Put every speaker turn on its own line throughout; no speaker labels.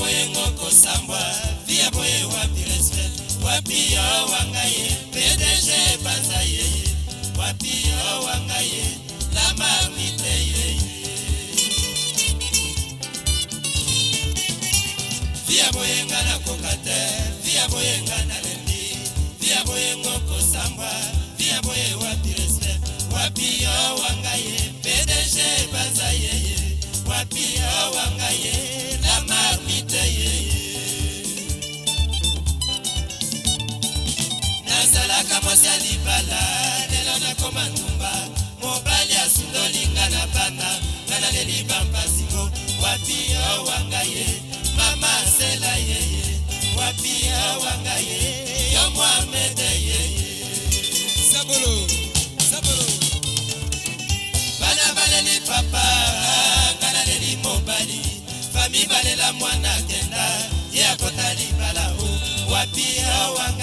boyengo kosambwa mwasi ya libala lelo nakoma ntumba mobali asundolinga na bata nga naleli bampasingo wapi owanga ye mama sela yeye wapi owanga ye yo mwamede yeye sabolo sabolo bana baleli papa nga naleli mobali fami balela mwana kenda ye akota libala o wapi owanga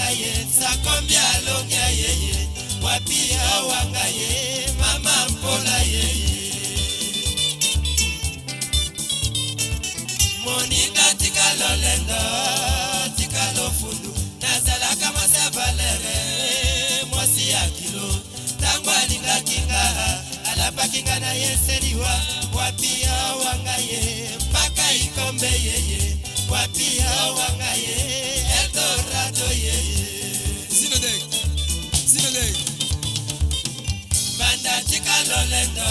kombi alongi ayeye wapi awanga ye mama mpola yeye moninga tika lolendo tika lofundu nazalaka mwasi valere mwasi ya kilo ntango alingaki nga alapaki nga na ye seliwa wapi awanga ye mpaka ikombe yeye wapi awanga ye eldorado yeye lule banda tika lolendo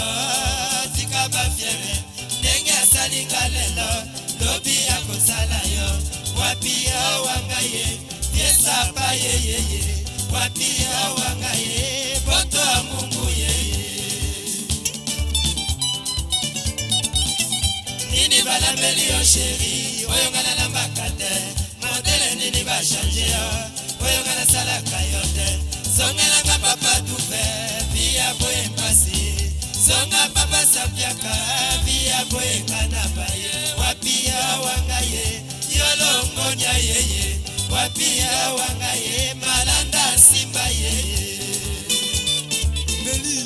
tika bafiere ndenge asalinga lelo lobi ya kosala yo wapi awanga ye yesapa yeyeye wapi awanga ye boto ya mungu yeye nini balambeli yo sheri oyo nga nalambaka te modele nini bashange yo oyo nga nasalaka yo te zongelanga papa duve via boye mpasi zonga papa sapiaka via boyenga na baye wapia wanga ye yolongonya yeye wapia wanga ye malanda nsimba yeye meli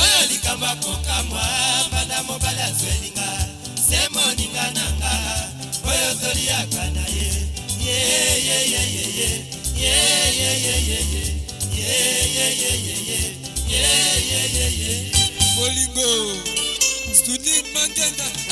oyo likambo akokamwa banda mobali azwelinga se moninga nanga oyo zoliaka na ye yeyeyeyeye ye, ye, ye, ye. yeah yeah to dig my